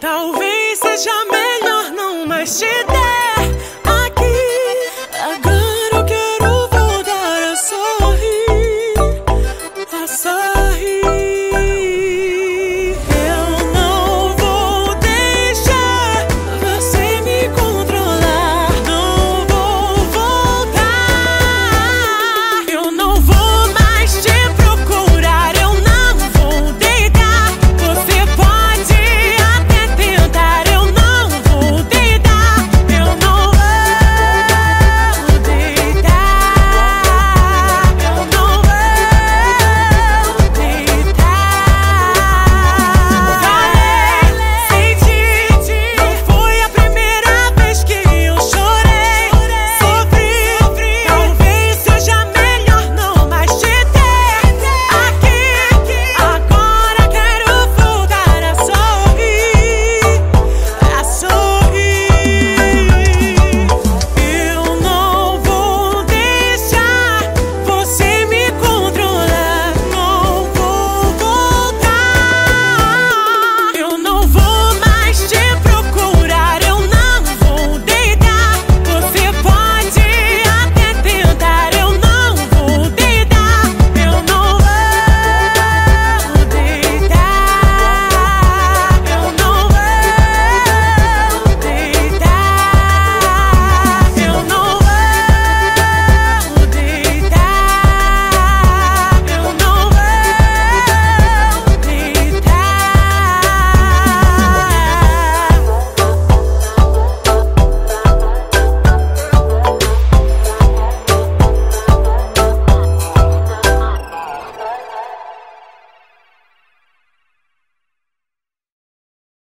Talvez seja melhor não mais te.